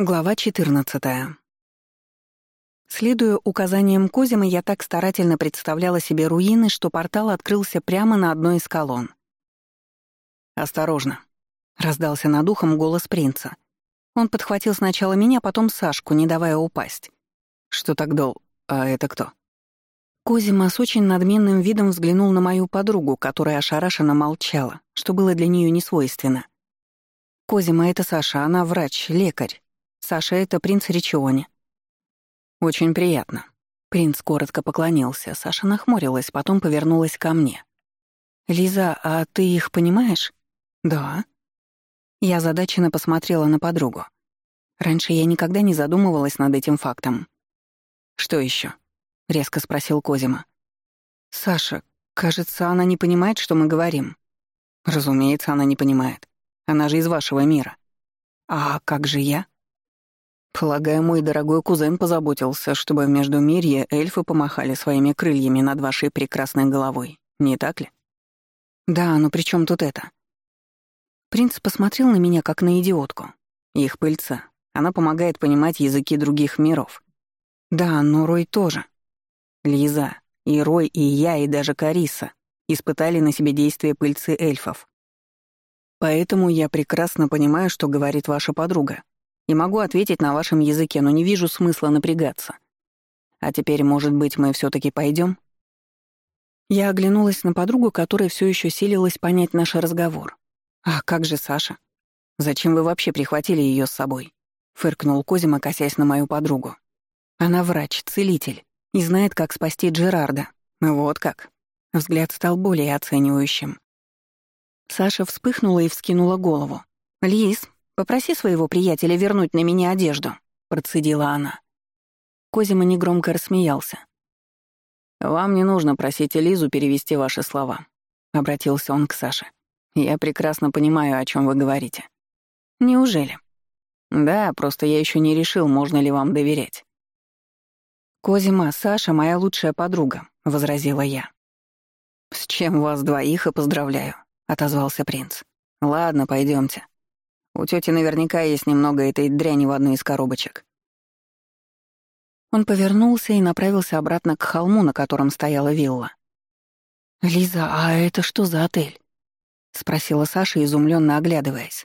Глава 14. Следуя указаниям Козима, я так старательно представляла себе руины, что портал открылся прямо на одной из колонн. «Осторожно», — раздался над ухом голос принца. Он подхватил сначала меня, потом Сашку, не давая упасть. «Что так дол? А это кто?» Козима с очень надменным видом взглянул на мою подругу, которая ошарашенно молчала, что было для нее несвойственно. «Козима — это Саша, она врач, лекарь. Саша — это принц Ричиони». «Очень приятно». Принц коротко поклонился. Саша нахмурилась, потом повернулась ко мне. «Лиза, а ты их понимаешь?» «Да». Я задаченно посмотрела на подругу. Раньше я никогда не задумывалась над этим фактом. «Что еще? резко спросил Козима. «Саша, кажется, она не понимает, что мы говорим». «Разумеется, она не понимает. Она же из вашего мира». «А как же я?» Полагаю, мой дорогой кузен позаботился, чтобы в Междумирье эльфы помахали своими крыльями над вашей прекрасной головой, не так ли? Да, но при чем тут это? Принц посмотрел на меня как на идиотку. Их пыльца. Она помогает понимать языки других миров. Да, но Рой тоже. Лиза, и Рой, и я, и даже Кариса испытали на себе действие пыльцы эльфов. Поэтому я прекрасно понимаю, что говорит ваша подруга, и могу ответить на вашем языке, но не вижу смысла напрягаться. А теперь, может быть, мы все таки пойдем? Я оглянулась на подругу, которая все еще силилась понять наш разговор. «А как же Саша? Зачем вы вообще прихватили ее с собой?» — фыркнул Козима, косясь на мою подругу. «Она врач, целитель, и знает, как спасти Джерарда. Вот как». Взгляд стал более оценивающим. Саша вспыхнула и вскинула голову. «Лис, «Попроси своего приятеля вернуть на меня одежду», — процедила она. Козима негромко рассмеялся. «Вам не нужно просить Элизу перевести ваши слова», — обратился он к Саше. «Я прекрасно понимаю, о чем вы говорите». «Неужели?» «Да, просто я еще не решил, можно ли вам доверять». «Козима, Саша — моя лучшая подруга», — возразила я. «С чем вас двоих и поздравляю», — отозвался принц. «Ладно, пойдемте. У тети наверняка есть немного этой дряни в одной из коробочек. Он повернулся и направился обратно к холму, на котором стояла вилла. «Лиза, а это что за отель?» — спросила Саша, изумленно оглядываясь.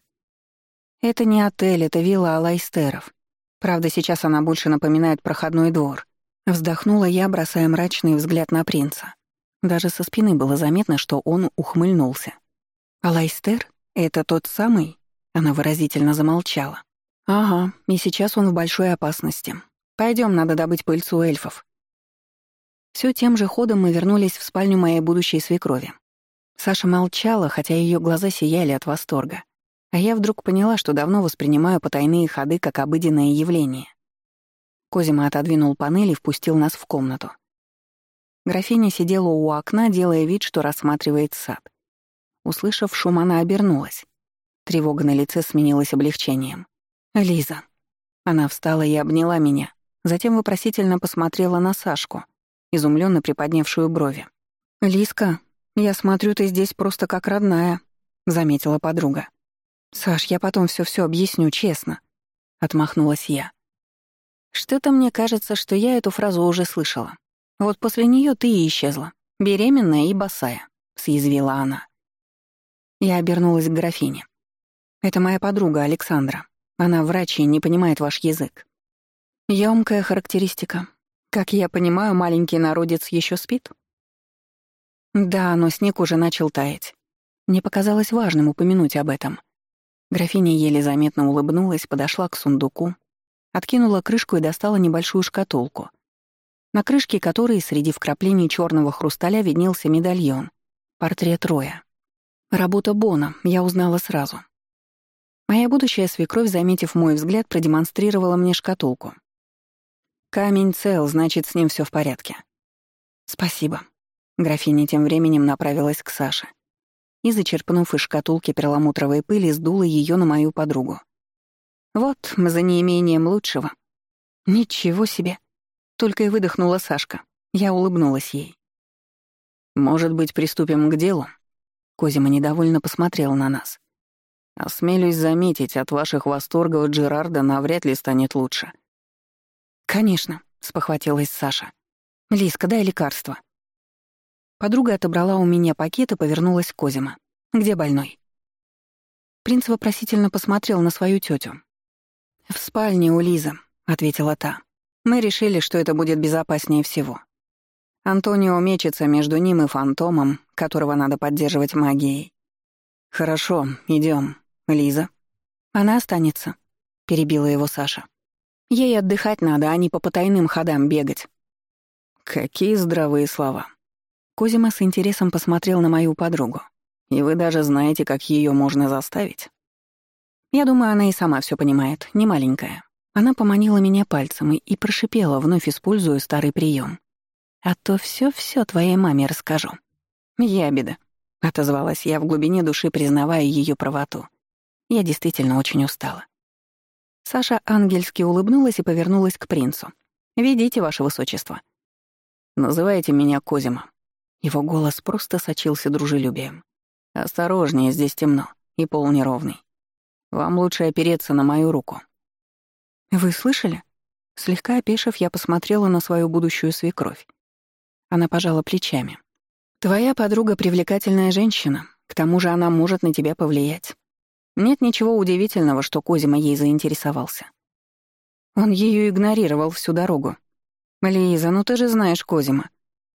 «Это не отель, это вилла Алайстеров. Правда, сейчас она больше напоминает проходной двор». Вздохнула я, бросая мрачный взгляд на принца. Даже со спины было заметно, что он ухмыльнулся. «Алайстер? Это тот самый?» Она выразительно замолчала. «Ага, и сейчас он в большой опасности. Пойдем, надо добыть пыльцу эльфов». Все тем же ходом мы вернулись в спальню моей будущей свекрови. Саша молчала, хотя ее глаза сияли от восторга. А я вдруг поняла, что давно воспринимаю потайные ходы как обыденное явление. Козима отодвинул панель и впустил нас в комнату. Графиня сидела у окна, делая вид, что рассматривает сад. Услышав шум, она обернулась. Тревога на лице сменилась облегчением. «Лиза». Она встала и обняла меня, затем вопросительно посмотрела на Сашку, изумленно приподнявшую брови. «Лизка, я смотрю, ты здесь просто как родная», — заметила подруга. «Саш, я потом все все объясню, честно», — отмахнулась я. «Что-то мне кажется, что я эту фразу уже слышала. Вот после нее ты и исчезла, беременная и босая», — съязвила она. Я обернулась к графине. Это моя подруга Александра. Она врач и не понимает ваш язык. Ёмкая характеристика. Как я понимаю, маленький народец еще спит? Да, но снег уже начал таять. Мне показалось важным упомянуть об этом. Графиня еле заметно улыбнулась, подошла к сундуку, откинула крышку и достала небольшую шкатулку, на крышке которой среди вкраплений черного хрусталя виднелся медальон, портрет Роя. Работа Бона, я узнала сразу. Моя будущая свекровь, заметив мой взгляд, продемонстрировала мне шкатулку. «Камень цел, значит, с ним все в порядке». «Спасибо». Графиня тем временем направилась к Саше и, зачерпнув из шкатулки перламутровой пыли, сдула ее на мою подругу. «Вот, за неимением лучшего». «Ничего себе!» Только и выдохнула Сашка. Я улыбнулась ей. «Может быть, приступим к делу?» Козима недовольно посмотрел на нас. Осмелюсь заметить, от ваших восторгов Джерарда навряд ли станет лучше. «Конечно», — спохватилась Саша. «Лиска, дай лекарство». Подруга отобрала у меня пакет и повернулась к Козима. «Где больной?» Принц вопросительно посмотрел на свою тетю. «В спальне у Лизы», — ответила та. «Мы решили, что это будет безопаснее всего. Антонио мечется между ним и фантомом, которого надо поддерживать магией. «Хорошо, идем. Лиза?» «Она останется», — перебила его Саша. «Ей отдыхать надо, а не по потайным ходам бегать». «Какие здравые слова». Козима с интересом посмотрел на мою подругу. «И вы даже знаете, как ее можно заставить?» Я думаю, она и сама все понимает, не маленькая. Она поманила меня пальцем и, и прошипела, вновь используя старый прием. А то все-все твоей маме расскажу. Ябеда, отозвалась я в глубине души, признавая ее правоту. Я действительно очень устала. Саша ангельски улыбнулась и повернулась к принцу. «Ведите, ваше высочество». «Называйте меня Козима». Его голос просто сочился дружелюбием. «Осторожнее, здесь темно и пол неровный. Вам лучше опереться на мою руку». «Вы слышали?» Слегка опешив, я посмотрела на свою будущую свекровь. Она пожала плечами. «Твоя подруга — привлекательная женщина, к тому же она может на тебя повлиять. Нет ничего удивительного, что Козима ей заинтересовался. Он ее игнорировал всю дорогу. «Лиза, ну ты же знаешь Козима.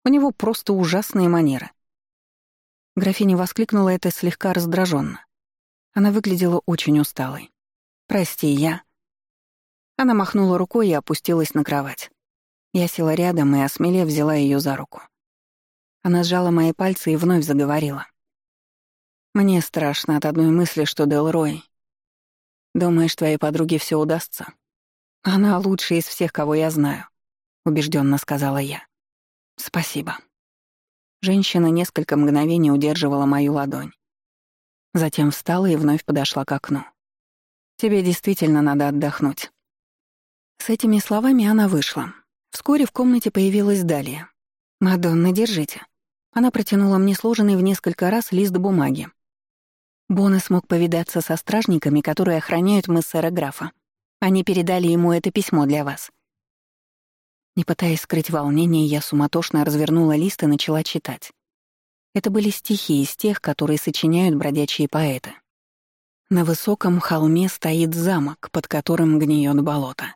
У него просто ужасные манеры». Графиня воскликнула это слегка раздраженно. Она выглядела очень усталой. «Прости, я...» Она махнула рукой и опустилась на кровать. Я села рядом и, осмелев, взяла ее за руку. Она сжала мои пальцы и вновь заговорила. «Мне страшно от одной мысли, что Делрой... Думаешь, твоей подруге все удастся? Она лучшая из всех, кого я знаю», — убежденно сказала я. «Спасибо». Женщина несколько мгновений удерживала мою ладонь. Затем встала и вновь подошла к окну. «Тебе действительно надо отдохнуть». С этими словами она вышла, Вскоре в комнате появилась Далия. «Мадонна, держите». Она протянула мне сложенный в несколько раз лист бумаги. Бонна смог повидаться со стражниками, которые охраняют мессера графа. Они передали ему это письмо для вас. Не пытаясь скрыть волнение, я суматошно развернула лист и начала читать. Это были стихи из тех, которые сочиняют бродячие поэты. На высоком холме стоит замок, под которым гниет болото.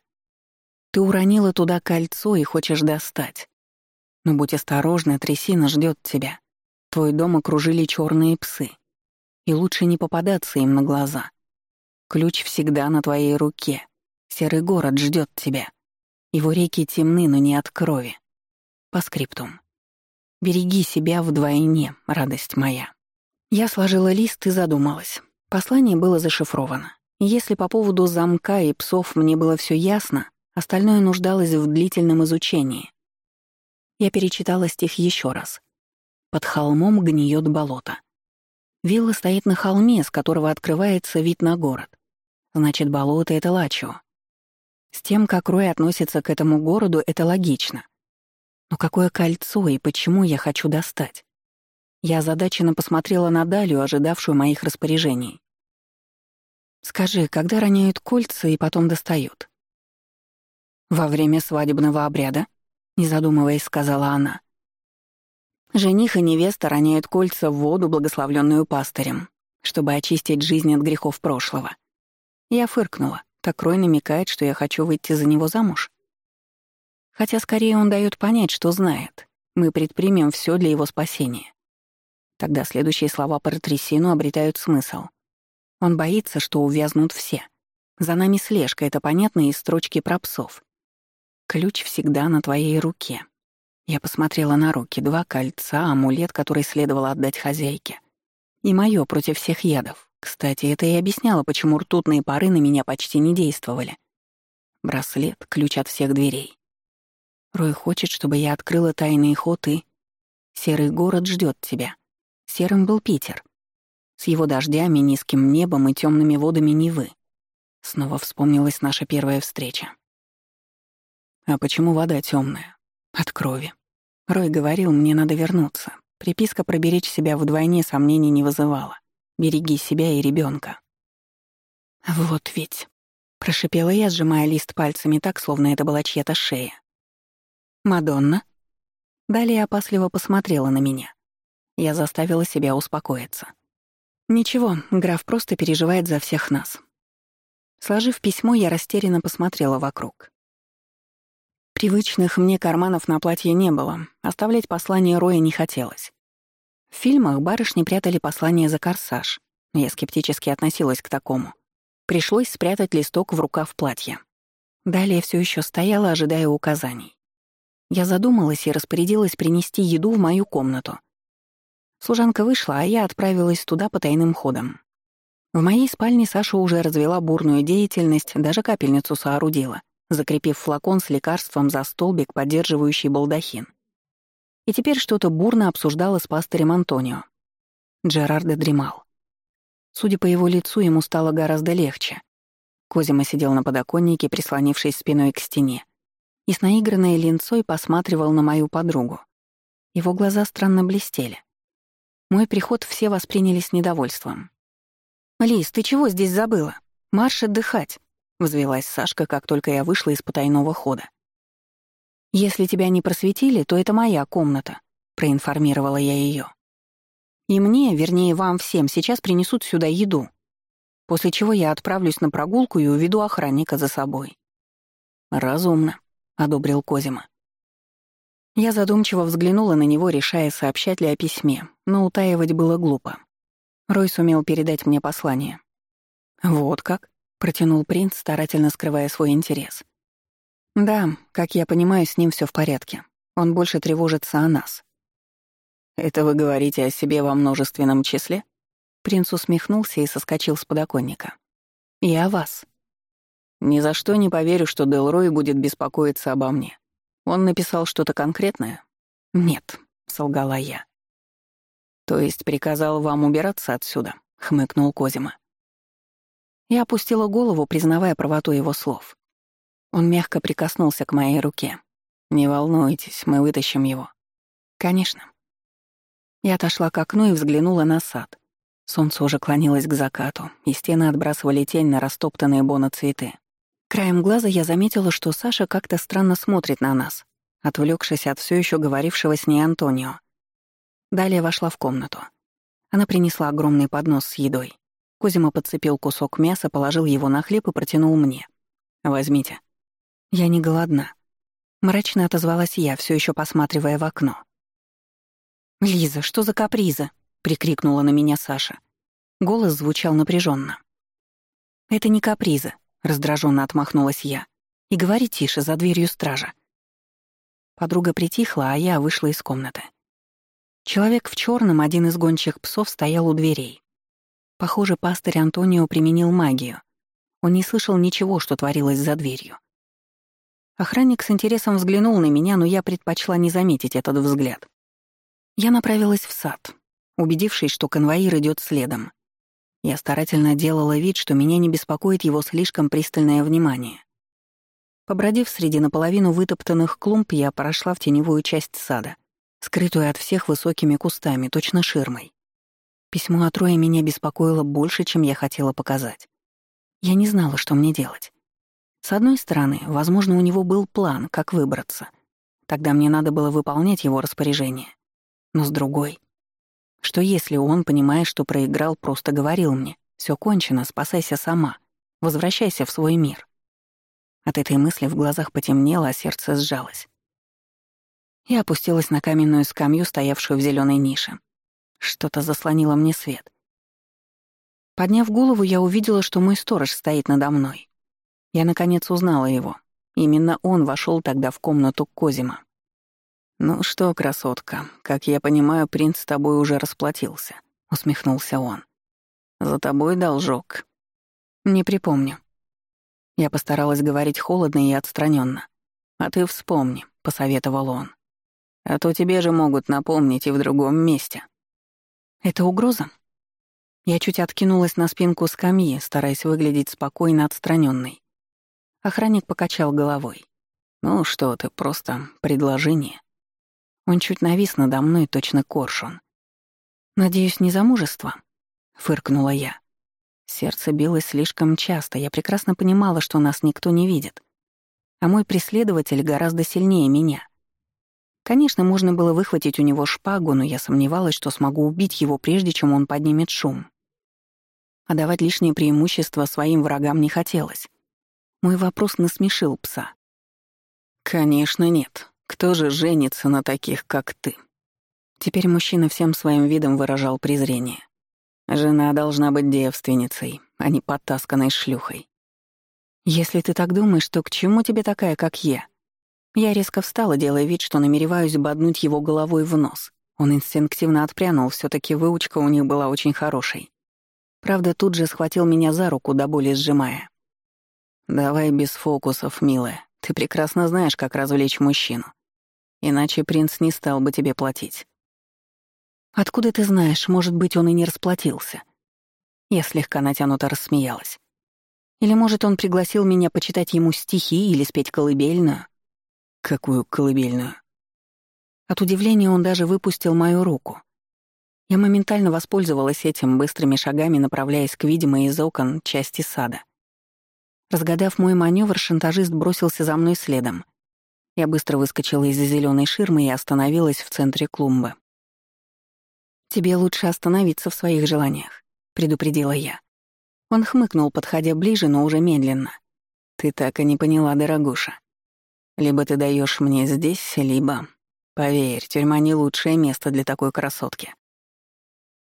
Ты уронила туда кольцо и хочешь достать. Но будь осторожна, трясина ждет тебя. Твой дом окружили черные псы. И лучше не попадаться им на глаза. Ключ всегда на твоей руке. Серый город ждет тебя. Его реки темны, но не от крови. По скриптум. Береги себя вдвойне, радость моя. Я сложила лист и задумалась. Послание было зашифровано. Если по поводу замка и псов мне было все ясно, Остальное нуждалось в длительном изучении. Я перечитала стих еще раз. «Под холмом гниет болото». Вилла стоит на холме, с которого открывается вид на город. Значит, болото — это Лачо. С тем, как Рой относится к этому городу, это логично. Но какое кольцо и почему я хочу достать? Я озадаченно посмотрела на Далю, ожидавшую моих распоряжений. «Скажи, когда роняют кольца и потом достают?» «Во время свадебного обряда?» — не задумываясь, сказала она. Жених и невеста роняют кольца в воду, благословленную пастырем, чтобы очистить жизнь от грехов прошлого. Я фыркнула. Так Рой намекает, что я хочу выйти за него замуж. Хотя скорее он дает понять, что знает. Мы предпримем все для его спасения. Тогда следующие слова про трясину обретают смысл. Он боится, что увязнут все. За нами слежка, это понятно из строчки про псов. Ключ всегда на твоей руке. Я посмотрела на руки, два кольца, амулет, который следовало отдать хозяйке. И моё против всех ядов. Кстати, это и объясняло, почему ртутные пары на меня почти не действовали. Браслет, ключ от всех дверей. Рой хочет, чтобы я открыла тайный ход и... Серый город ждет тебя. Серым был Питер. С его дождями, низким небом и темными водами Невы. Снова вспомнилась наша первая встреча. А почему вода темная? От крови. Рой говорил, мне надо вернуться. Приписка проберечь себя вдвойне сомнений не вызывала. Береги себя и ребенка. «Вот ведь», — прошипела я, сжимая лист пальцами так, словно это была чья-то шея. «Мадонна?» Далее опасливо посмотрела на меня. Я заставила себя успокоиться. «Ничего, граф просто переживает за всех нас». Сложив письмо, я растерянно посмотрела вокруг. Привычных мне карманов на платье не было, оставлять послание Роя не хотелось. В фильмах барышни прятали послание за корсаж, я скептически относилась к такому. Пришлось спрятать листок в рукав платья. Далее все еще стояла, ожидая указаний. Я задумалась и распорядилась принести еду в мою комнату. Служанка вышла, а я отправилась туда по тайным ходам. В моей спальне Саша уже развела бурную деятельность, даже капельницу соорудила, закрепив флакон с лекарством за столбик, поддерживающий балдахин. И теперь что-то бурно обсуждала с пастырем Антонио. Джерардо дремал. Судя по его лицу, ему стало гораздо легче. Козима сидел на подоконнике, прислонившись спиной к стене, и с наигранной линцой посматривал на мою подругу. Его глаза странно блестели. Мой приход все восприняли с недовольством. «Лиз, ты чего здесь забыла? Марш отдыхать!» — взвелась Сашка, как только я вышла из потайного хода. «Если тебя не просветили, то это моя комната», — проинформировала я ее. «И мне, вернее, вам всем, сейчас принесут сюда еду, после чего я отправлюсь на прогулку и уведу охранника за собой». «Разумно», — одобрил Козима. Я задумчиво взглянула на него, решая, сообщать ли о письме, но утаивать было глупо. Рой сумел передать мне послание. «Вот как?» — протянул принц, старательно скрывая свой интерес. «Да, как я понимаю, с ним все в порядке. Он больше тревожится о нас». «Это вы говорите о себе во множественном числе?» Принц усмехнулся и соскочил с подоконника. «И о вас». «Ни за что не поверю, что Делрой будет беспокоиться обо мне. Он написал что-то конкретное?» «Нет», — солгала я. «То есть приказал вам убираться отсюда?» — хмыкнул Козима. Я опустила голову, признавая правоту его слов. Он мягко прикоснулся к моей руке. «Не волнуйтесь, мы вытащим его». «Конечно». Я отошла к окну и взглянула на сад. Солнце уже клонилось к закату, и стены отбрасывали тень на растоптанные боноцветы. Краем глаза я заметила, что Саша как-то странно смотрит на нас, отвлекшись от все еще говорившего с ней Антонио. Далее вошла в комнату. Она принесла огромный поднос с едой. Кузима подцепил кусок мяса, положил его на хлеб и протянул мне. «Возьмите». «Я не голодна». Мрачно отозвалась я, все еще посматривая в окно. «Лиза, что за каприза?» — прикрикнула на меня Саша. Голос звучал напряженно. «Это не каприза», — раздраженно отмахнулась я. «И говори тише, за дверью стража». Подруга притихла, а я вышла из комнаты. Человек в черном, один из гончих псов, стоял у дверей. Похоже, пастырь Антонио применил магию. Он не слышал ничего, что творилось за дверью. Охранник с интересом взглянул на меня, но я предпочла не заметить этот взгляд. Я направилась в сад, убедившись, что конвоир идет следом. Я старательно делала вид, что меня не беспокоит его слишком пристальное внимание. Побродив среди наполовину вытоптанных клумб, я прошла в теневую часть сада, скрытую от всех высокими кустами, точно ширмой. Письмо от Роя меня беспокоило больше, чем я хотела показать. Я не знала, что мне делать. С одной стороны, возможно, у него был план, как выбраться. Тогда мне надо было выполнять его распоряжение. Но с другой... Что если он, понимая, что проиграл, просто говорил мне «Всё кончено, спасайся сама, возвращайся в свой мир». От этой мысли в глазах потемнело, а сердце сжалось. Я опустилась на каменную скамью, стоявшую в зелёной нише. Что-то заслонило мне свет. Подняв голову, я увидела, что мой сторож стоит надо мной. Я, наконец, узнала его. Именно он вошел тогда в комнату Козима. «Ну что, красотка, как я понимаю, принц с тобой уже расплатился», — усмехнулся он. «За тобой должок». «Не припомню». Я постаралась говорить холодно и отстраненно. «А ты вспомни», — посоветовал он. «А то тебе же могут напомнить и в другом месте». «Это угроза?» Я чуть откинулась на спинку скамьи, стараясь выглядеть спокойно отстраненной. Охранник покачал головой. «Ну что ты, просто предложение». Он чуть навис надо мной, точно коршун. «Надеюсь, не замужество?» — фыркнула я. Сердце билось слишком часто, я прекрасно понимала, что нас никто не видит. А мой преследователь гораздо сильнее меня. Конечно, можно было выхватить у него шпагу, но я сомневалась, что смогу убить его, прежде чем он поднимет шум. А давать лишнее преимущество своим врагам не хотелось. Мой вопрос насмешил пса. «Конечно нет. Кто же женится на таких, как ты?» Теперь мужчина всем своим видом выражал презрение. Жена должна быть девственницей, а не подтасканной шлюхой. Если ты так думаешь, то к чему тебе такая, как я? Я резко встала, делая вид, что намереваюсь боднуть его головой в нос. Он инстинктивно отпрянул, все таки выучка у них была очень хорошей. Правда, тут же схватил меня за руку, до боли сжимая. «Давай без фокусов, милая. Ты прекрасно знаешь, как развлечь мужчину. Иначе принц не стал бы тебе платить. «Откуда ты знаешь, может быть, он и не расплатился?» Я слегка натянуто рассмеялась. «Или, может, он пригласил меня почитать ему стихи или спеть колыбельную?» «Какую колыбельную?» От удивления он даже выпустил мою руку. Я моментально воспользовалась этим, быстрыми шагами направляясь к видимой из окон части сада. Разгадав мой маневр, шантажист бросился за мной следом. Я быстро выскочила из-за зеленой ширмы и остановилась в центре клумбы. «Тебе лучше остановиться в своих желаниях», — предупредила я. Он хмыкнул, подходя ближе, но уже медленно. «Ты так и не поняла, дорогуша. Либо ты даешь мне здесь, либо... Поверь, тюрьма не лучшее место для такой красотки».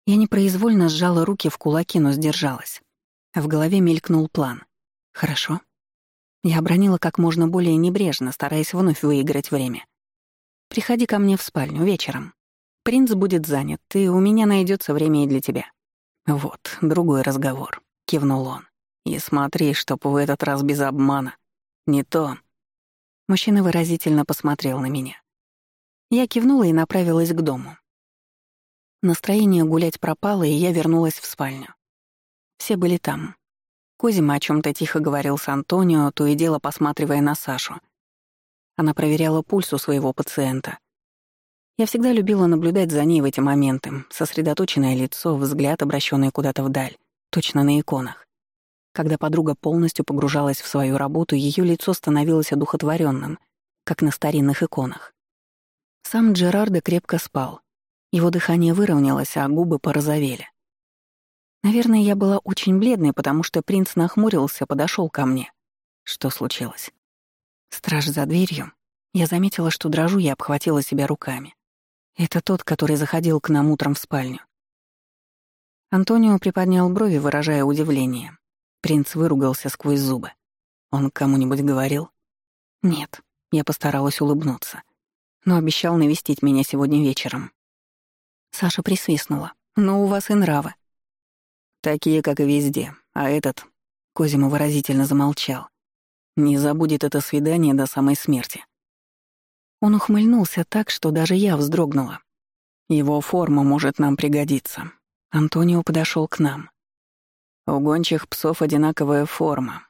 Я непроизвольно сжала руки в кулаки, но сдержалась. В голове мелькнул план. «Хорошо». Я обронила как можно более небрежно, стараясь вновь выиграть время. «Приходи ко мне в спальню вечером. Принц будет занят, и у меня найдется время и для тебя». «Вот, другой разговор», — кивнул он. «И смотри, чтоб в этот раз без обмана. Не то...» Мужчина выразительно посмотрел на меня. Я кивнула и направилась к дому. Настроение гулять пропало, и я вернулась в спальню. Все были там. Козима о чем то тихо говорил с Антонио, то и дело посматривая на Сашу. Она проверяла пульс у своего пациента — я всегда любила наблюдать за ней в эти моменты, сосредоточенное лицо, взгляд, обращенный куда-то вдаль, точно на иконах. Когда подруга полностью погружалась в свою работу, ее лицо становилось одухотворенным, как на старинных иконах. Сам Джерардо крепко спал. Его дыхание выровнялось, а губы порозовели. Наверное, я была очень бледной, потому что принц нахмурился, подошел ко мне. Что случилось? Страж за дверью. Я заметила, что дрожу, и обхватила себя руками. Это тот, который заходил к нам утром в спальню. Антонио приподнял брови, выражая удивление. Принц выругался сквозь зубы. Он кому-нибудь говорил? Нет, я постаралась улыбнуться. Но обещал навестить меня сегодня вечером. Саша присвистнула. «Но у вас и нравы». «Такие, как и везде. А этот...» Козима выразительно замолчал. «Не забудет это свидание до самой смерти». Он ухмыльнулся так, что даже я вздрогнула. Его форма может нам пригодиться. Антонио подошел к нам. У гончих псов одинаковая форма.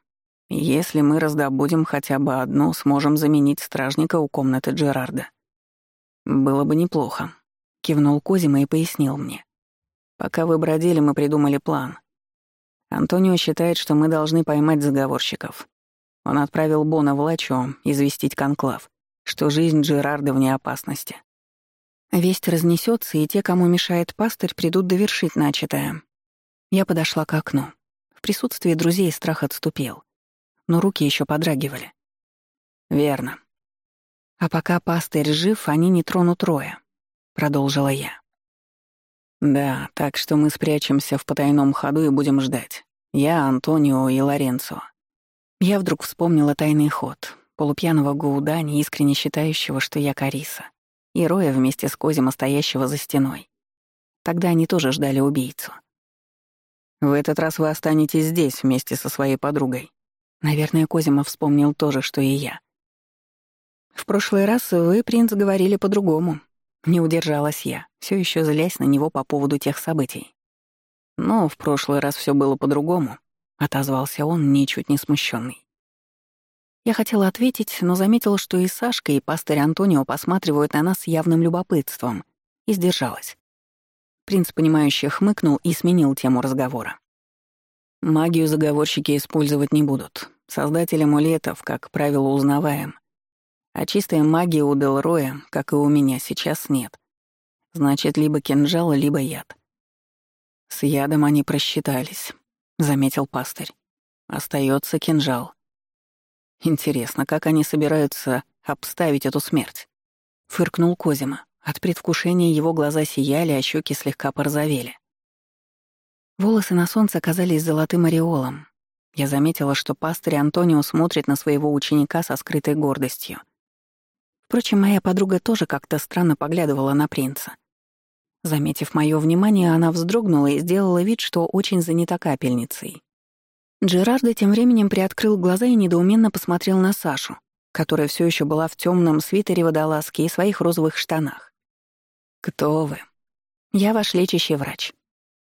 Если мы раздобудем хотя бы одну, сможем заменить стражника у комнаты Джерарда. Было бы неплохо, кивнул Козима и пояснил мне. Пока вы бродили, мы придумали план. Антонио считает, что мы должны поймать заговорщиков. Он отправил Бона в Лачо известить конклав что жизнь Джерарда вне опасности. Весть разнесется, и те, кому мешает пастырь, придут довершить начатое. Я подошла к окну. В присутствии друзей страх отступил, но руки еще подрагивали. «Верно. А пока пастырь жив, они не тронут Роя», — продолжила я. «Да, так что мы спрячемся в потайном ходу и будем ждать. Я, Антонио и Лоренцо». Я вдруг вспомнила тайный ход, полупьяного Гаудани, искренне считающего, что я Кариса, и Роя вместе с Козима, стоящего за стеной. Тогда они тоже ждали убийцу. «В этот раз вы останетесь здесь вместе со своей подругой». Наверное, Козима вспомнил то же, что и я. «В прошлый раз вы, принц, говорили по-другому». Не удержалась я, все еще злясь на него по поводу тех событий. «Но в прошлый раз все было по-другому», — отозвался он, ничуть не смущенный. Я хотела ответить, но заметила, что и Сашка, и пастырь Антонио посматривают на нас с явным любопытством, и сдержалась. Принц, понимающе хмыкнул и сменил тему разговора. Магию заговорщики использовать не будут. Создатель амулетов, как правило, узнаваем. А чистой магии у Делроя, как и у меня, сейчас нет. Значит, либо кинжал, либо яд. С ядом они просчитались, заметил пастырь. Остается кинжал. Интересно, как они собираются обставить эту смерть? Фыркнул Козима. От предвкушения его глаза сияли, а щеки слегка порозовели. Волосы на солнце казались золотым ореолом. Я заметила, что пастырь Антонио смотрит на своего ученика со скрытой гордостью. Впрочем, моя подруга тоже как-то странно поглядывала на принца. Заметив мое внимание, она вздрогнула и сделала вид, что очень занята капельницей. Джерардо тем временем приоткрыл глаза и недоуменно посмотрел на Сашу, которая все еще была в темном свитере водолазки и своих розовых штанах. «Кто вы?» «Я ваш лечащий врач».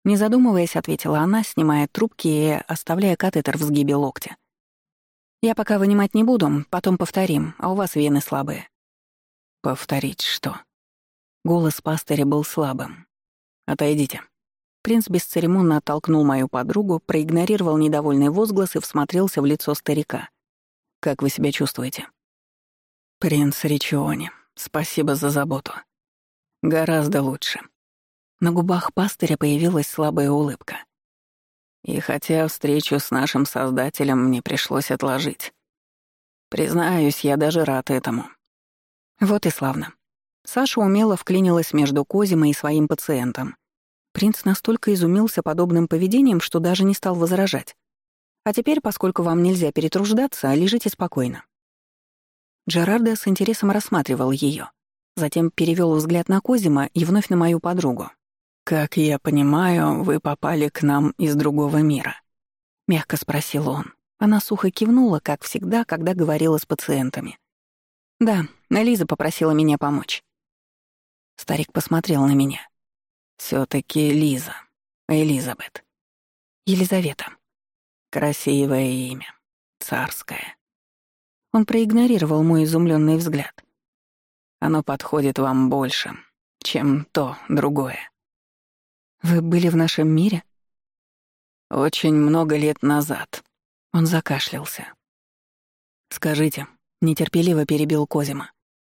Не задумываясь, ответила она, снимая трубки и оставляя катетер в сгибе локтя. «Я пока вынимать не буду, потом повторим, а у вас вены слабые. «Повторить что?» Голос пастыря был слабым. «Отойдите». Принц бесцеремонно оттолкнул мою подругу, проигнорировал недовольный возглас и всмотрелся в лицо старика. «Как вы себя чувствуете?» «Принц Ричиони, спасибо за заботу. Гораздо лучше». На губах пастыря появилась слабая улыбка. И хотя встречу с нашим Создателем мне пришлось отложить, признаюсь, я даже рад этому. Вот и славно. Саша умело вклинилась между Козимой и своим пациентом. Принц настолько изумился подобным поведением, что даже не стал возражать. А теперь, поскольку вам нельзя перетруждаться, лежите спокойно. Джерардо с интересом рассматривал ее, затем перевел взгляд на Козима и вновь на мою подругу. «Как я понимаю, вы попали к нам из другого мира?» — мягко спросил он. Она сухо кивнула, как всегда, когда говорила с пациентами. «Да, Лиза попросила меня помочь». Старик посмотрел на меня. все таки Лиза. Элизабет. Елизавета. Красивое имя. Царское. Он проигнорировал мой изумленный взгляд. Оно подходит вам больше, чем то другое. Вы были в нашем мире? Очень много лет назад. Он закашлялся. Скажите, Нетерпеливо перебил Козима.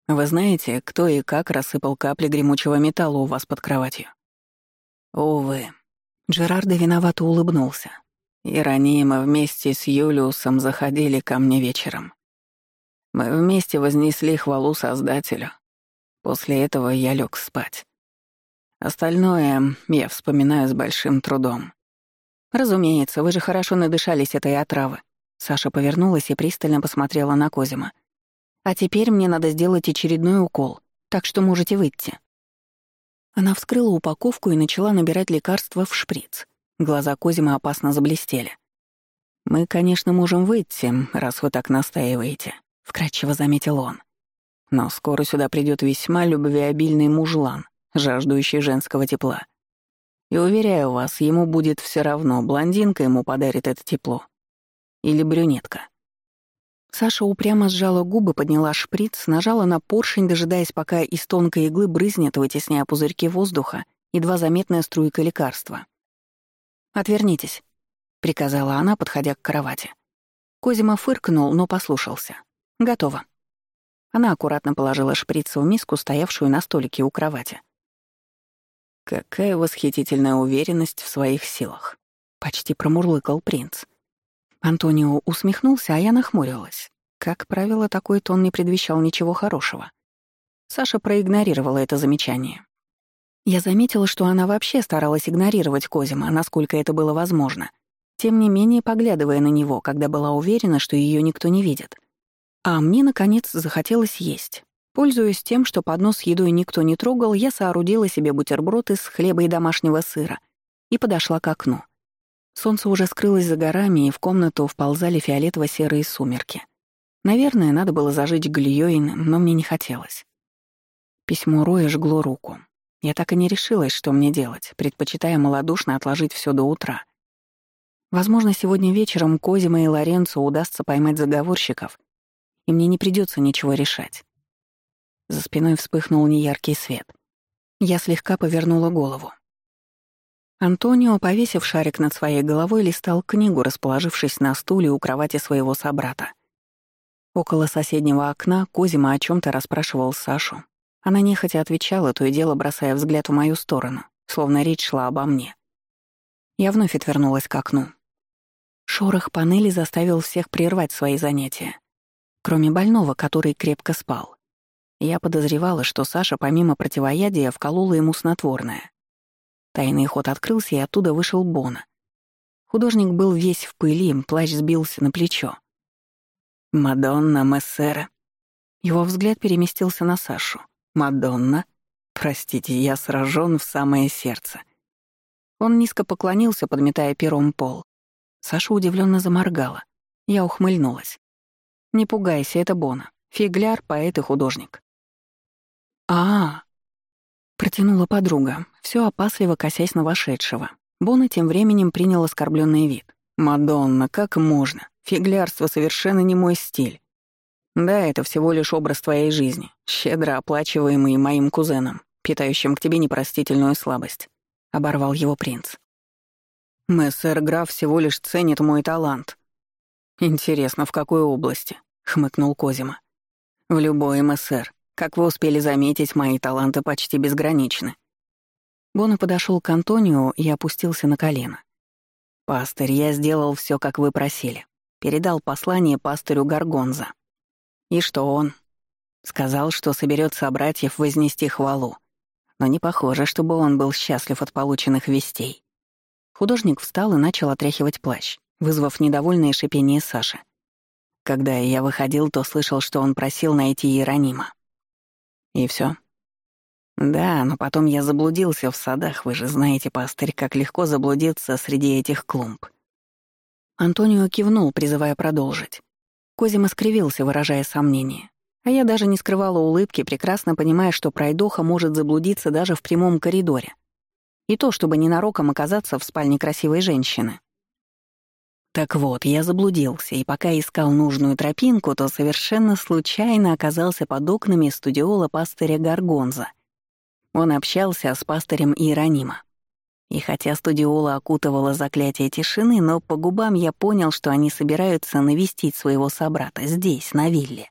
«Вы знаете, кто и как рассыпал капли гремучего металла у вас под кроватью?» «Увы». Джерардо виновато улыбнулся. И ранее мы вместе с Юлиусом заходили ко мне вечером. Мы вместе вознесли хвалу Создателю. После этого я лег спать. Остальное я вспоминаю с большим трудом. Разумеется, вы же хорошо надышались этой отравы. Саша повернулась и пристально посмотрела на Козима. «А теперь мне надо сделать очередной укол, так что можете выйти». Она вскрыла упаковку и начала набирать лекарства в шприц. Глаза Козима опасно заблестели. «Мы, конечно, можем выйти, раз вы так настаиваете», — вкратчиво заметил он. «Но скоро сюда придет весьма любвеобильный мужлан, жаждущий женского тепла. И уверяю вас, ему будет все равно, блондинка ему подарит это тепло или брюнетка. Саша упрямо сжала губы, подняла шприц, нажала на поршень, дожидаясь, пока из тонкой иглы брызнет, вытесняя пузырьки воздуха, едва заметная струйка лекарства. «Отвернитесь», — приказала она, подходя к кровати. Козима фыркнул, но послушался. «Готово». Она аккуратно положила шприц в миску, стоявшую на столике у кровати. «Какая восхитительная уверенность в своих силах», — почти промурлыкал принц. Антонио усмехнулся, а я нахмурилась. Как правило, такой тон не предвещал ничего хорошего. Саша проигнорировала это замечание. Я заметила, что она вообще старалась игнорировать Козима, насколько это было возможно, тем не менее поглядывая на него, когда была уверена, что ее никто не видит. А мне, наконец, захотелось есть. Пользуясь тем, что поднос с едой никто не трогал, я соорудила себе бутерброд из хлеба и домашнего сыра и подошла к окну. Солнце уже скрылось за горами, и в комнату вползали фиолетово-серые сумерки. Наверное, надо было зажечь глиёин, но мне не хотелось. Письмо Роя жгло руку. Я так и не решилась, что мне делать, предпочитая малодушно отложить все до утра. Возможно, сегодня вечером Козима и Лоренцо удастся поймать заговорщиков, и мне не придется ничего решать. За спиной вспыхнул неяркий свет. Я слегка повернула голову. Антонио, повесив шарик над своей головой, листал книгу, расположившись на стуле у кровати своего собрата. Около соседнего окна Козима о чем то расспрашивал Сашу. Она нехотя отвечала, то и дело бросая взгляд в мою сторону, словно речь шла обо мне. Я вновь отвернулась к окну. Шорох панели заставил всех прервать свои занятия, кроме больного, который крепко спал. Я подозревала, что Саша помимо противоядия вколола ему снотворное. Тайный ход открылся, и оттуда вышел Бона. Художник был весь в пыли, плащ сбился на плечо. «Мадонна, мессера». Его взгляд переместился на Сашу. «Мадонна? Простите, я сражен в самое сердце». Он низко поклонился, подметая пером пол. Саша удивленно заморгала. Я ухмыльнулась. «Не пугайся, это Бона. Фигляр, поэт и художник». А, -а, а Протянула подруга, все опасливо косясь на вошедшего. Бона тем временем принял оскорбленный вид. «Мадонна, как можно? Фиглярство совершенно не мой стиль. Да, это всего лишь образ твоей жизни, щедро оплачиваемый моим кузеном, питающим к тебе непростительную слабость», — оборвал его принц. «Мессер граф всего лишь ценит мой талант». «Интересно, в какой области?» — хмыкнул Козима. «В любой, мессер. Как вы успели заметить, мои таланты почти безграничны. Бона подошел к Антонио и опустился на колено. «Пастырь, я сделал все, как вы просили. Передал послание пастырю Гаргонза. И что он?» Сказал, что соберет собратьев вознести хвалу. Но не похоже, чтобы он был счастлив от полученных вестей. Художник встал и начал отряхивать плащ, вызвав недовольное шипение Саши. Когда я выходил, то слышал, что он просил найти Иеронима. И все. Да, но потом я заблудился в садах, вы же знаете, пастырь, как легко заблудиться среди этих клумб. Антонио кивнул, призывая продолжить. Козима скривился, выражая сомнение. А я даже не скрывала улыбки, прекрасно понимая, что пройдоха может заблудиться даже в прямом коридоре. И то, чтобы ненароком оказаться в спальне красивой женщины. Так вот, я заблудился, и пока искал нужную тропинку, то совершенно случайно оказался под окнами студиола пастыря Гаргонза. Он общался с пастырем Иеронима. И хотя студиола окутывала заклятие тишины, но по губам я понял, что они собираются навестить своего собрата здесь, на вилле.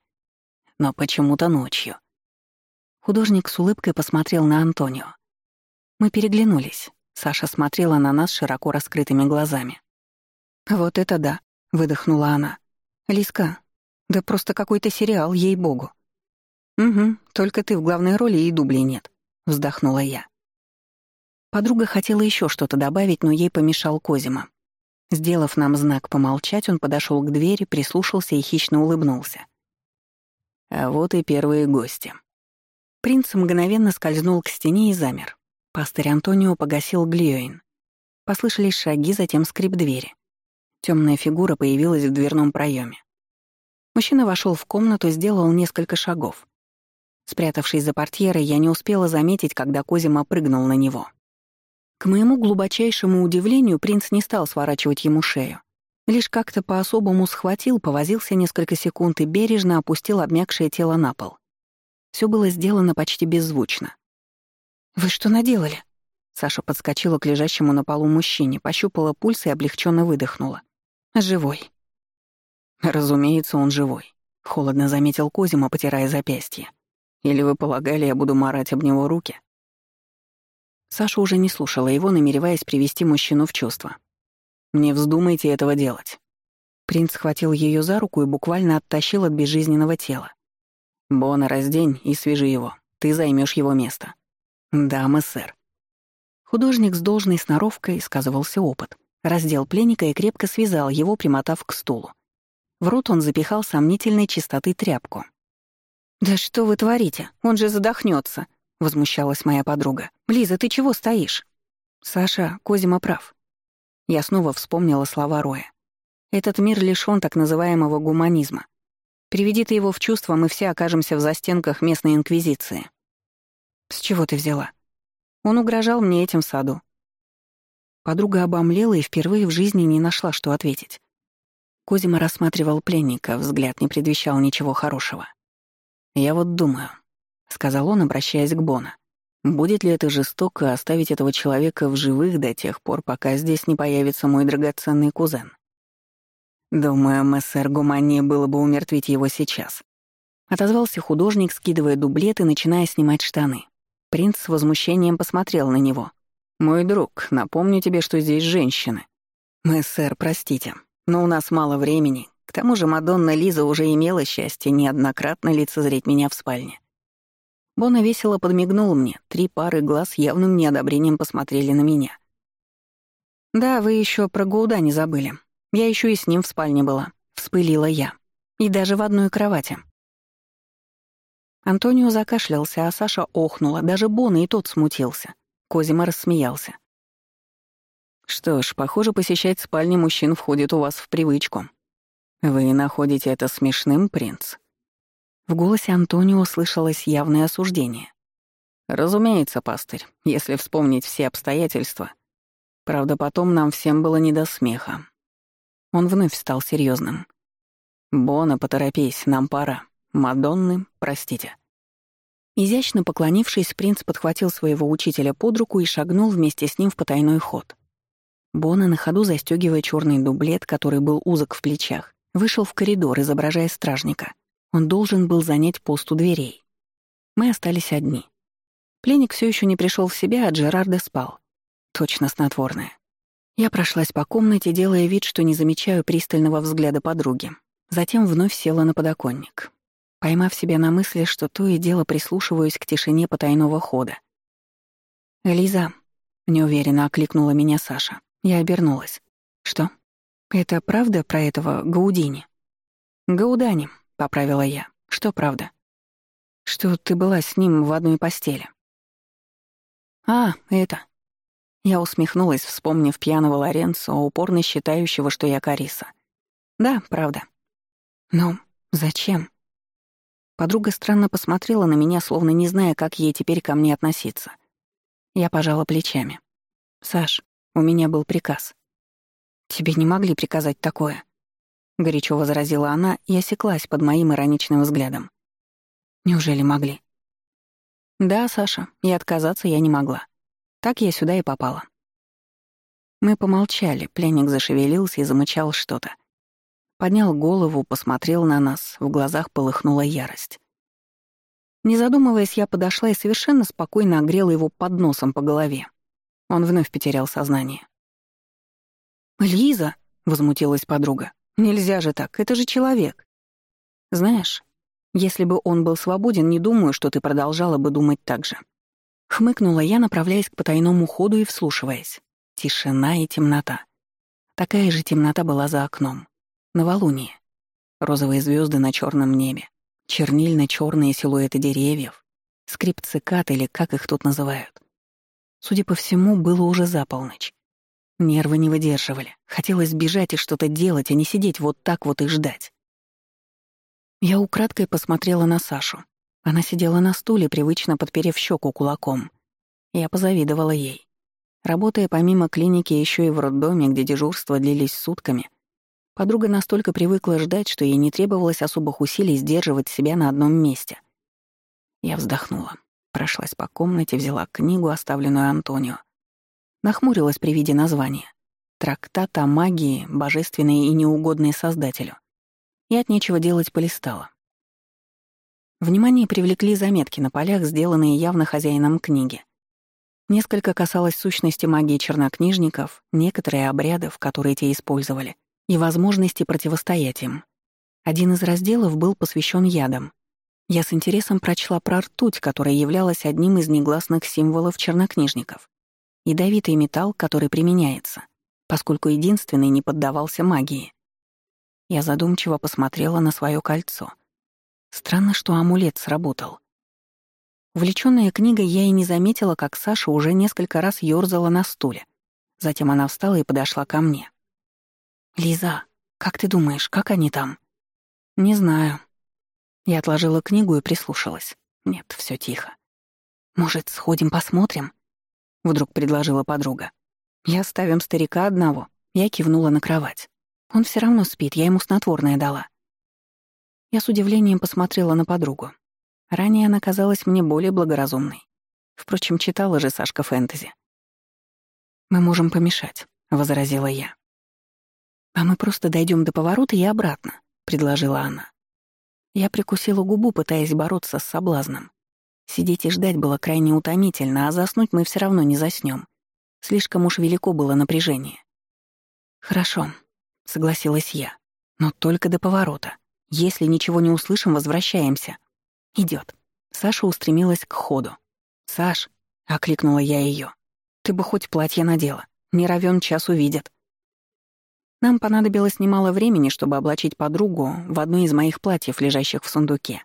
Но почему-то ночью. Художник с улыбкой посмотрел на Антонио. Мы переглянулись. Саша смотрела на нас широко раскрытыми глазами. «Вот это да», — выдохнула она. «Лиска, да просто какой-то сериал, ей-богу». «Угу, только ты в главной роли и дублей нет», — вздохнула я. Подруга хотела еще что-то добавить, но ей помешал Козима. Сделав нам знак помолчать, он подошел к двери, прислушался и хищно улыбнулся. А вот и первые гости. Принц мгновенно скользнул к стене и замер. Пастырь Антонио погасил глиоин. Послышались шаги, затем скрип двери. Темная фигура появилась в дверном проеме. Мужчина вошел в комнату, сделал несколько шагов. Спрятавшись за портьерой, я не успела заметить, когда Козима прыгнул на него. К моему глубочайшему удивлению, принц не стал сворачивать ему шею. Лишь как-то по-особому схватил, повозился несколько секунд и бережно опустил обмякшее тело на пол. Все было сделано почти беззвучно. «Вы что наделали?» Саша подскочила к лежащему на полу мужчине, пощупала пульс и облегченно выдохнула. Живой. Разумеется, он живой. Холодно заметил Козима, потирая запястье. Или вы полагали, я буду марать об него руки? Саша уже не слушала его, намереваясь привести мужчину в чувство. «Не вздумайте этого делать». Принц схватил ее за руку и буквально оттащил от безжизненного тела. «Бона, раздень и свяжи его. Ты займешь его место». «Да, мы, сэр». Художник с должной сноровкой сказывался опыт — раздел пленника и крепко связал его, примотав к стулу. В рот он запихал сомнительной чистоты тряпку. «Да что вы творите? Он же задохнется, возмущалась моя подруга. «Лиза, ты чего стоишь?» «Саша, Козима прав». Я снова вспомнила слова Роя. «Этот мир лишён так называемого гуманизма. Приведи ты его в чувство, мы все окажемся в застенках местной инквизиции». «С чего ты взяла?» Он угрожал мне этим саду. Подруга обомлела и впервые в жизни не нашла, что ответить. Козима рассматривал пленника, взгляд не предвещал ничего хорошего. «Я вот думаю», — сказал он, обращаясь к Бона. Будет ли это жестоко оставить этого человека в живых до тех пор, пока здесь не появится мой драгоценный кузен? Думаю, мессер Гумани было бы умертвить его сейчас. Отозвался художник, скидывая дублет и начиная снимать штаны. Принц с возмущением посмотрел на него. «Мой друг, напомню тебе, что здесь женщины». «Мессер, простите, но у нас мало времени. К тому же Мадонна Лиза уже имела счастье неоднократно лицезреть меня в спальне». Бона весело подмигнул мне, три пары глаз явным неодобрением посмотрели на меня. «Да, вы еще про Гоуда не забыли. Я еще и с ним в спальне была. Вспылила я. И даже в одной кровати. Антонио закашлялся, а Саша охнула. Даже Бона и тот смутился. Козима рассмеялся. «Что ж, похоже, посещать спальни мужчин входит у вас в привычку. Вы находите это смешным, принц?» В голосе Антонио слышалось явное осуждение. «Разумеется, пастырь, если вспомнить все обстоятельства. Правда, потом нам всем было не до смеха. Он вновь стал серьезным. «Бона, поторопись, нам пора. Мадонны, простите». Изящно поклонившись, принц подхватил своего учителя под руку и шагнул вместе с ним в потайной ход. Бона, на ходу застегивая черный дублет, который был узок в плечах, вышел в коридор, изображая стражника. Он должен был занять пост у дверей. Мы остались одни. Пленник все еще не пришел в себя, а Джерарда спал. Точно снотворное. Я прошлась по комнате, делая вид, что не замечаю пристального взгляда подруги. Затем вновь села на подоконник, поймав себя на мысли, что то и дело прислушиваюсь к тишине потайного хода. «Лиза», — неуверенно окликнула меня Саша. Я обернулась. «Что? Это правда про этого Гаудини?» «Гаудани», — поправила я. «Что правда?» «Что ты была с ним в одной постели». «А, это...» Я усмехнулась, вспомнив пьяного Лоренцо, упорно считающего, что я Кариса. Да, правда. Но зачем? Подруга странно посмотрела на меня, словно не зная, как ей теперь ко мне относиться. Я пожала плечами. «Саш, у меня был приказ». «Тебе не могли приказать такое?» Горячо возразила она и осеклась под моим ироничным взглядом. «Неужели могли?» «Да, Саша, и отказаться я не могла. Так я сюда и попала. Мы помолчали, пленник зашевелился и замычал что-то. Поднял голову, посмотрел на нас, в глазах полыхнула ярость. Не задумываясь, я подошла и совершенно спокойно огрела его под носом по голове. Он вновь потерял сознание. «Лиза!» — возмутилась подруга. «Нельзя же так, это же человек!» «Знаешь, если бы он был свободен, не думаю, что ты продолжала бы думать так же. Хмыкнула я, направляясь к потайному ходу и вслушиваясь. Тишина и темнота. Такая же темнота была за окном. Новолуние. Розовые звезды на черном небе. Чернильно-черные силуэты деревьев. Скрип цикад или как их тут называют. Судя по всему, было уже за полночь. Нервы не выдерживали. Хотелось бежать и что-то делать, а не сидеть вот так вот и ждать. Я украдкой посмотрела на Сашу. Она сидела на стуле, привычно подперев щеку кулаком. Я позавидовала ей. Работая помимо клиники еще и в роддоме, где дежурства длились сутками, подруга настолько привыкла ждать, что ей не требовалось особых усилий сдерживать себя на одном месте. Я вздохнула, прошлась по комнате, взяла книгу, оставленную Антонио. Нахмурилась при виде названия. Трактат о магии, божественной и неугодной Создателю. И от нечего делать полистала. Внимание привлекли заметки на полях, сделанные явно хозяином книги. Несколько касалось сущности магии чернокнижников, некоторые обрядов, которые те использовали, и возможности противостоять им. Один из разделов был посвящен ядам. Я с интересом прочла про ртуть, которая являлась одним из негласных символов чернокнижников. Ядовитый металл, который применяется, поскольку единственный не поддавался магии. Я задумчиво посмотрела на свое кольцо — Странно, что амулет сработал. Увлечённая книгой, я и не заметила, как Саша уже несколько раз ёрзала на стуле. Затем она встала и подошла ко мне. «Лиза, как ты думаешь, как они там?» «Не знаю». Я отложила книгу и прислушалась. Нет, всё тихо. «Может, сходим посмотрим?» Вдруг предложила подруга. «Я оставим старика одного». Я кивнула на кровать. «Он всё равно спит, я ему снотворное дала». Я с удивлением посмотрела на подругу. Ранее она казалась мне более благоразумной. Впрочем, читала же Сашка фэнтези. «Мы можем помешать», — возразила я. «А мы просто дойдем до поворота и обратно», — предложила она. Я прикусила губу, пытаясь бороться с соблазном. Сидеть и ждать было крайне утомительно, а заснуть мы все равно не заснем. Слишком уж велико было напряжение. «Хорошо», — согласилась я. «Но только до поворота. Если ничего не услышим, возвращаемся». Идет. Саша устремилась к ходу. «Саш», — окликнула я ее, — «ты бы хоть платье надела. Не равен час увидят». Нам понадобилось немало времени, чтобы облачить подругу в одно из моих платьев, лежащих в сундуке,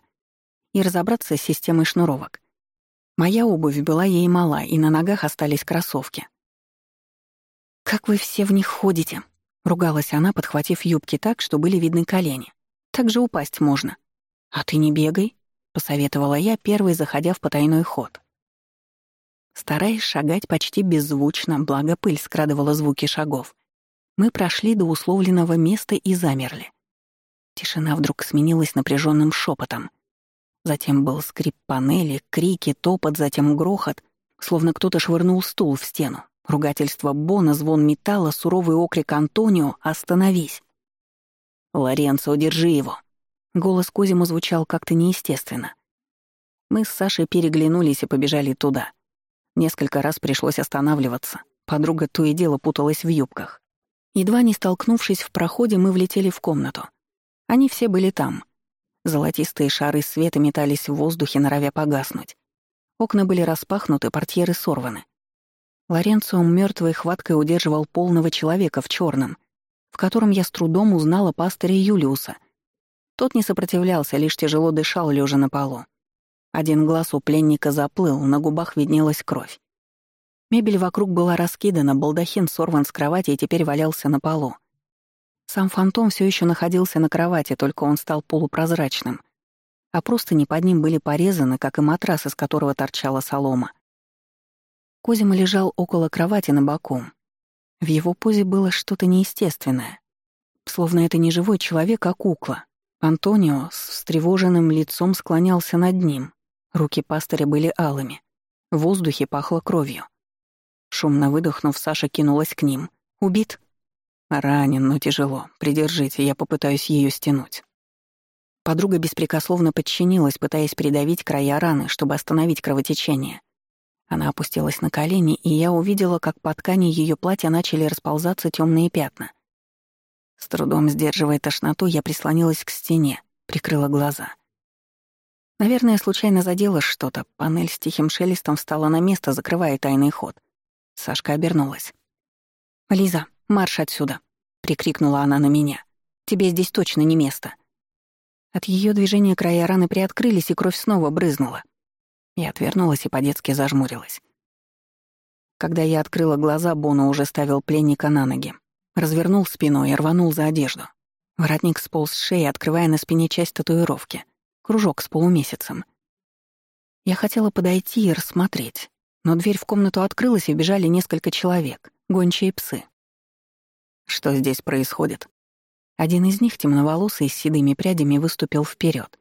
и разобраться с системой шнуровок. Моя обувь была ей мала, и на ногах остались кроссовки. «Как вы все в них ходите?» — ругалась она, подхватив юбки так, что были видны колени. «Так же упасть можно». «А ты не бегай», — посоветовала я, первой заходя в потайной ход. Стараясь шагать почти беззвучно, благо пыль скрадывала звуки шагов, мы прошли до условленного места и замерли. Тишина вдруг сменилась напряженным шепотом. Затем был скрип панели, крики, топот, затем грохот, словно кто-то швырнул стул в стену. Ругательство Бона, звон металла, суровый окрик Антонио «Остановись!» «Лоренцо, держи его!» Голос Кузима звучал как-то неестественно. Мы с Сашей переглянулись и побежали туда. Несколько раз пришлось останавливаться. Подруга то и дело путалась в юбках. Едва не столкнувшись в проходе, мы влетели в комнату. Они все были там. Золотистые шары света метались в воздухе, норовя погаснуть. Окна были распахнуты, портьеры сорваны. Лоренцо мертвой хваткой удерживал полного человека в черном, в котором я с трудом узнала пастыря Юлиуса. Тот не сопротивлялся, лишь тяжело дышал, лежа на полу. Один глаз у пленника заплыл, на губах виднелась кровь. Мебель вокруг была раскидана, балдахин сорван с кровати и теперь валялся на полу. Сам фантом все еще находился на кровати, только он стал полупрозрачным, а просто не под ним были порезаны, как и матрас, из которого торчала солома. Козима лежал около кровати на боку. В его позе было что-то неестественное. Словно это не живой человек, а кукла. Антонио с встревоженным лицом склонялся над ним. Руки пастыря были алыми. В воздухе пахло кровью. Шумно выдохнув, Саша кинулась к ним. «Убит?» «Ранен, но тяжело. Придержите, я попытаюсь ее стянуть». Подруга беспрекословно подчинилась, пытаясь придавить края раны, чтобы остановить кровотечение. Она опустилась на колени, и я увидела, как по ткани ее платья начали расползаться темные пятна. С трудом сдерживая тошноту, я прислонилась к стене, прикрыла глаза. Наверное, случайно задела что-то. Панель с тихим шелестом встала на место, закрывая тайный ход. Сашка обернулась. «Лиза, марш отсюда!» — прикрикнула она на меня. «Тебе здесь точно не место!» От ее движения края раны приоткрылись, и кровь снова брызнула. Я отвернулась и по-детски зажмурилась. Когда я открыла глаза, Боно уже ставил пленника на ноги. Развернул спиной и рванул за одежду. Воротник сполз с шеи, открывая на спине часть татуировки. Кружок с полумесяцем. Я хотела подойти и рассмотреть, но дверь в комнату открылась, и бежали несколько человек, гончие псы. Что здесь происходит? Один из них, темноволосый, с седыми прядями, выступил вперед.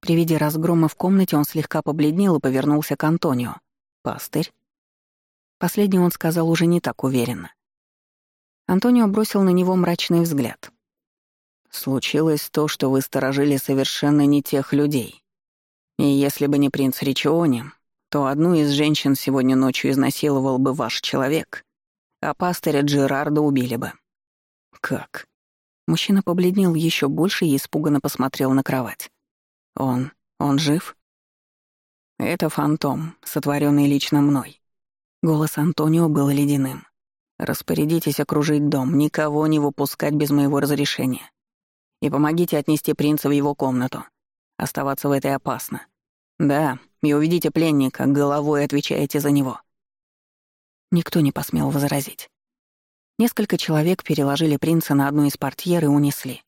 При виде разгрома в комнате он слегка побледнел и повернулся к Антонио. «Пастырь?» Последний он сказал уже не так уверенно. Антонио бросил на него мрачный взгляд. «Случилось то, что вы сторожили совершенно не тех людей. И если бы не принц Ричиони, то одну из женщин сегодня ночью изнасиловал бы ваш человек, а пастыря Джерарда убили бы. Как? Мужчина побледнел еще больше и испуганно посмотрел на кровать. Он... он жив? Это фантом, сотворенный лично мной. Голос Антонио был ледяным. Распорядитесь окружить дом, никого не выпускать без моего разрешения. И помогите отнести принца в его комнату. Оставаться в этой опасно. Да, и уведите пленника, головой отвечаете за него». Никто не посмел возразить. Несколько человек переложили принца на одну из портьер и унесли.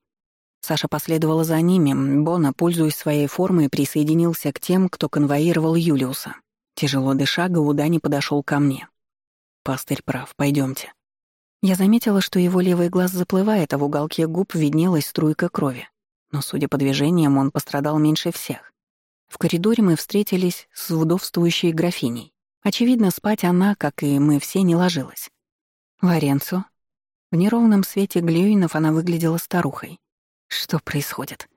Саша последовала за ними, Бона, пользуясь своей формой, присоединился к тем, кто конвоировал Юлиуса. Тяжело дыша, Гаудани подошел ко мне. «Пастырь прав, пойдемте. Я заметила, что его левый глаз заплывает, а в уголке губ виднелась струйка крови. Но, судя по движениям, он пострадал меньше всех. В коридоре мы встретились с вдовствующей графиней. Очевидно, спать она, как и мы все, не ложилась. Лоренцо. В неровном свете глюинов она выглядела старухой. Что происходит?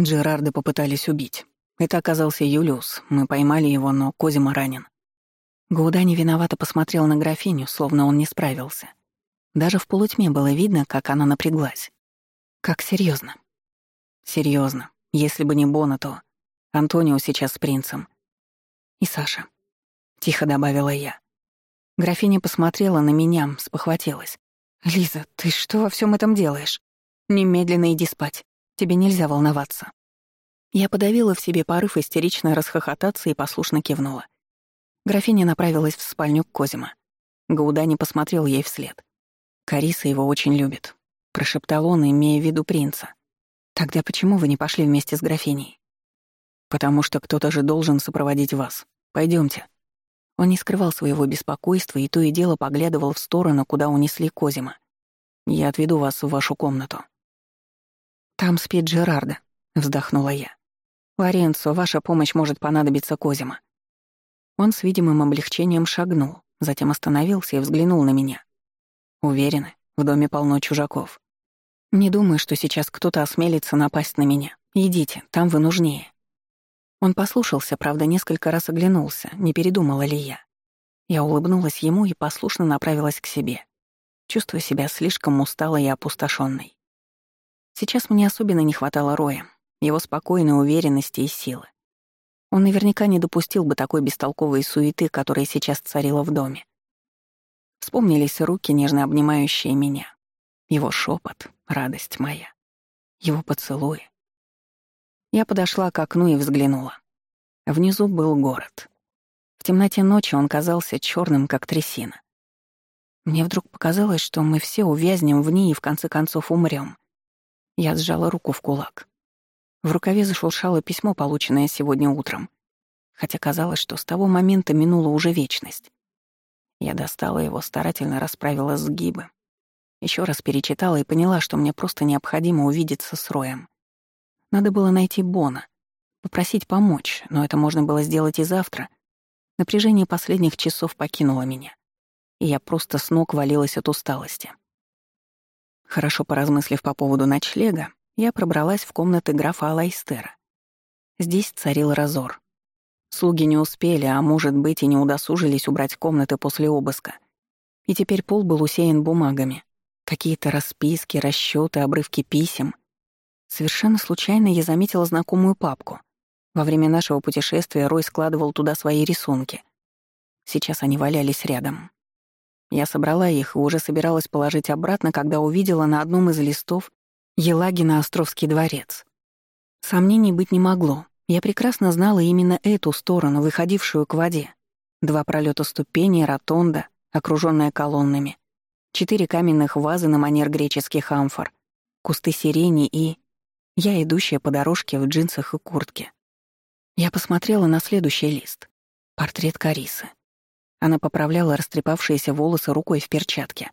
Джерарда попытались убить. Это оказался Юлиус. Мы поймали его, но Козима ранен. Гауда невиновато посмотрел на графиню, словно он не справился. Даже в полутьме было видно, как она напряглась. Как серьезно. Серьезно. Если бы не Бона, то... Антонио сейчас с принцем. И Саша. Тихо добавила я. Графиня посмотрела на меня, спохватилась. «Лиза, ты что во всем этом делаешь? Немедленно иди спать. Тебе нельзя волноваться». Я подавила в себе порыв истерично расхохотаться и послушно кивнула. Графиня направилась в спальню к Козима. Гауда не посмотрел ей вслед. «Кариса его очень любит», — прошептал он, имея в виду принца. «Тогда почему вы не пошли вместе с графиней?» «Потому что кто-то же должен сопроводить вас. Пойдемте. Он не скрывал своего беспокойства и то и дело поглядывал в сторону, куда унесли Козима. «Я отведу вас в вашу комнату». «Там спит Джерарда», — вздохнула я. «Лоренцо, ваша помощь может понадобиться Козима». Он с видимым облегчением шагнул, затем остановился и взглянул на меня. «Уверены, в доме полно чужаков. Не думаю, что сейчас кто-то осмелится напасть на меня. Идите, там вы нужнее». Он послушался, правда, несколько раз оглянулся, не передумала ли я. Я улыбнулась ему и послушно направилась к себе, чувствуя себя слишком усталой и опустошенной. Сейчас мне особенно не хватало Роя, его спокойной уверенности и силы. Он наверняка не допустил бы такой бестолковой суеты, которая сейчас царила в доме. Вспомнились руки, нежно обнимающие меня. Его шепот, радость моя. Его поцелуи. Я подошла к окну и взглянула. Внизу был город. В темноте ночи он казался черным, как трясина. Мне вдруг показалось, что мы все увязнем в ней и в конце концов умрем. Я сжала руку в кулак. В рукаве зашуршало письмо, полученное сегодня утром, хотя казалось, что с того момента минула уже вечность. Я достала его, старательно расправила сгибы. Еще раз перечитала и поняла, что мне просто необходимо увидеться с Роем. Надо было найти Бона, попросить помочь, но это можно было сделать и завтра. Напряжение последних часов покинуло меня, и я просто с ног валилась от усталости. Хорошо поразмыслив по поводу ночлега, я пробралась в комнаты графа Алайстера. Здесь царил разор. Слуги не успели, а может быть и не удосужились убрать комнаты после обыска. И теперь пол был усеян бумагами. Какие-то расписки, расчеты, обрывки писем. Совершенно случайно я заметила знакомую папку. Во время нашего путешествия Рой складывал туда свои рисунки. Сейчас они валялись рядом. Я собрала их и уже собиралась положить обратно, когда увидела на одном из листов Елагина Островский дворец. Сомнений быть не могло. Я прекрасно знала именно эту сторону, выходившую к воде. Два пролета ступеней, ротонда, окруженная колоннами, четыре каменных вазы на манер греческих амфор, кусты сирени и... Я, идущая по дорожке в джинсах и куртке. Я посмотрела на следующий лист. Портрет Карисы. Она поправляла растрепавшиеся волосы рукой в перчатке.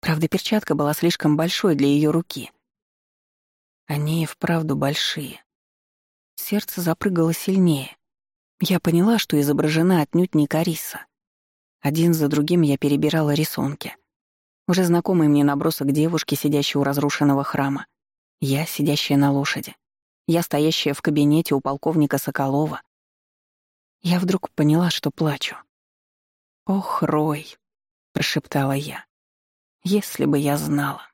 Правда, перчатка была слишком большой для ее руки — они и вправду большие. Сердце запрыгало сильнее. Я поняла, что изображена отнюдь не Кариса. Один за другим я перебирала рисунки. Уже знакомый мне набросок девушки, сидящей у разрушенного храма. Я, сидящая на лошади. Я, стоящая в кабинете у полковника Соколова. Я вдруг поняла, что плачу. «Ох, Рой!» — прошептала я. «Если бы я знала».